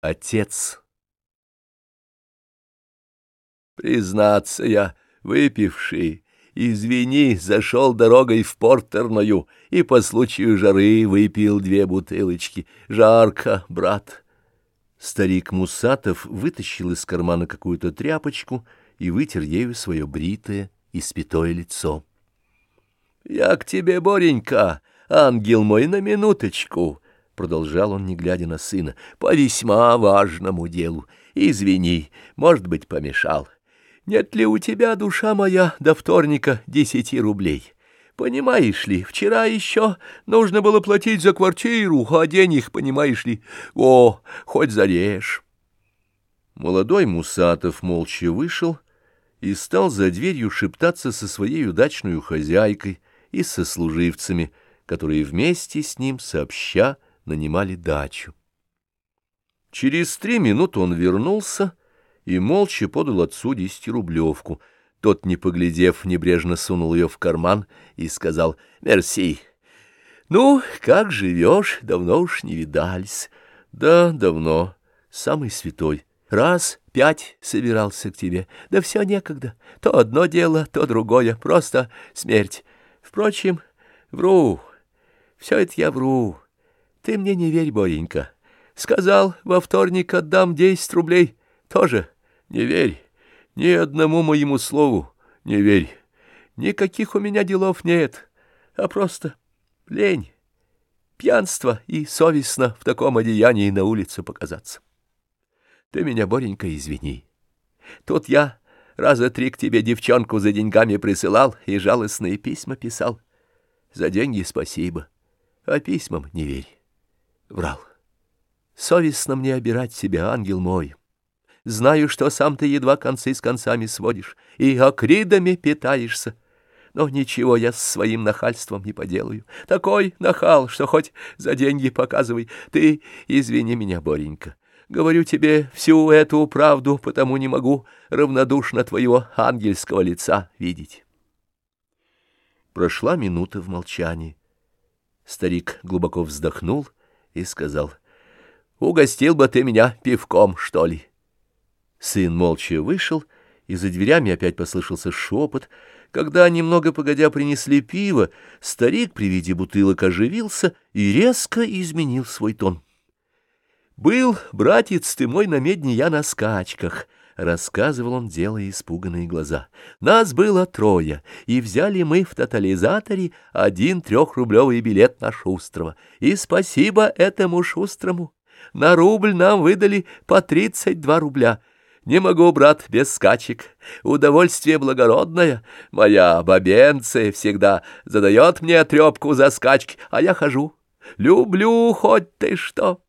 Отец. Признаться я, выпивший, извини, зашел дорогой в портерную и по случаю жары выпил две бутылочки. Жарко, брат. Старик Мусатов вытащил из кармана какую-то тряпочку и вытер ею свое бритое и спитое лицо. — Я к тебе, Боренька, ангел мой, на минуточку продолжал он, не глядя на сына, — по весьма важному делу. Извини, может быть, помешал. Нет ли у тебя, душа моя, до вторника десяти рублей? Понимаешь ли, вчера еще нужно было платить за квартиру, а денег, понимаешь ли, о, хоть зарежь. Молодой Мусатов молча вышел и стал за дверью шептаться со своей удачной хозяйкой и со служивцами, которые вместе с ним сообща нанимали дачу. Через три минуты он вернулся и молча подал отцу десятирублевку. Тот, не поглядев, небрежно сунул ее в карман и сказал «Мерси». «Ну, как живешь? Давно уж не видались». «Да, давно. Самый святой. Раз пять собирался к тебе. Да все некогда. То одно дело, то другое. Просто смерть. Впрочем, вру. Все это я вру. Ты мне не верь, Боренька. Сказал, во вторник отдам десять рублей. Тоже не верь. Ни одному моему слову не верь. Никаких у меня делов нет, а просто лень, пьянство и совестно в таком одеянии на улице показаться. Ты меня, Боренька, извини. Тут я раза три к тебе девчонку за деньгами присылал и жалостные письма писал. За деньги спасибо, а письмам не верь врал. Совестно мне обирать себя, ангел мой. Знаю, что сам ты едва концы с концами сводишь и акридами питаешься. Но ничего я с своим нахальством не поделаю. Такой нахал, что хоть за деньги показывай. Ты извини меня, Боренька. Говорю тебе всю эту правду, потому не могу равнодушно твоего ангельского лица видеть. Прошла минута в молчании. Старик глубоко вздохнул — и сказал, «Угостил бы ты меня пивком, что ли?» Сын молча вышел, и за дверями опять послышался шепот. Когда, немного погодя, принесли пиво, старик при виде бутылок оживился и резко изменил свой тон. «Был, братец ты мой, на медне я на скачках», — рассказывал он, делая испуганные глаза. «Нас было трое, и взяли мы в тотализаторе один трехрублевый билет на Шустрого. И спасибо этому Шустрому. На рубль нам выдали по тридцать два рубля». Не могу, брат, без скачек. Удовольствие благородное. Моя бабенция всегда задает мне трепку за скачки, а я хожу. Люблю хоть ты что.